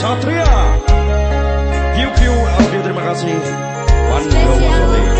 Satria Piu Piu Albi terima magazine One Yo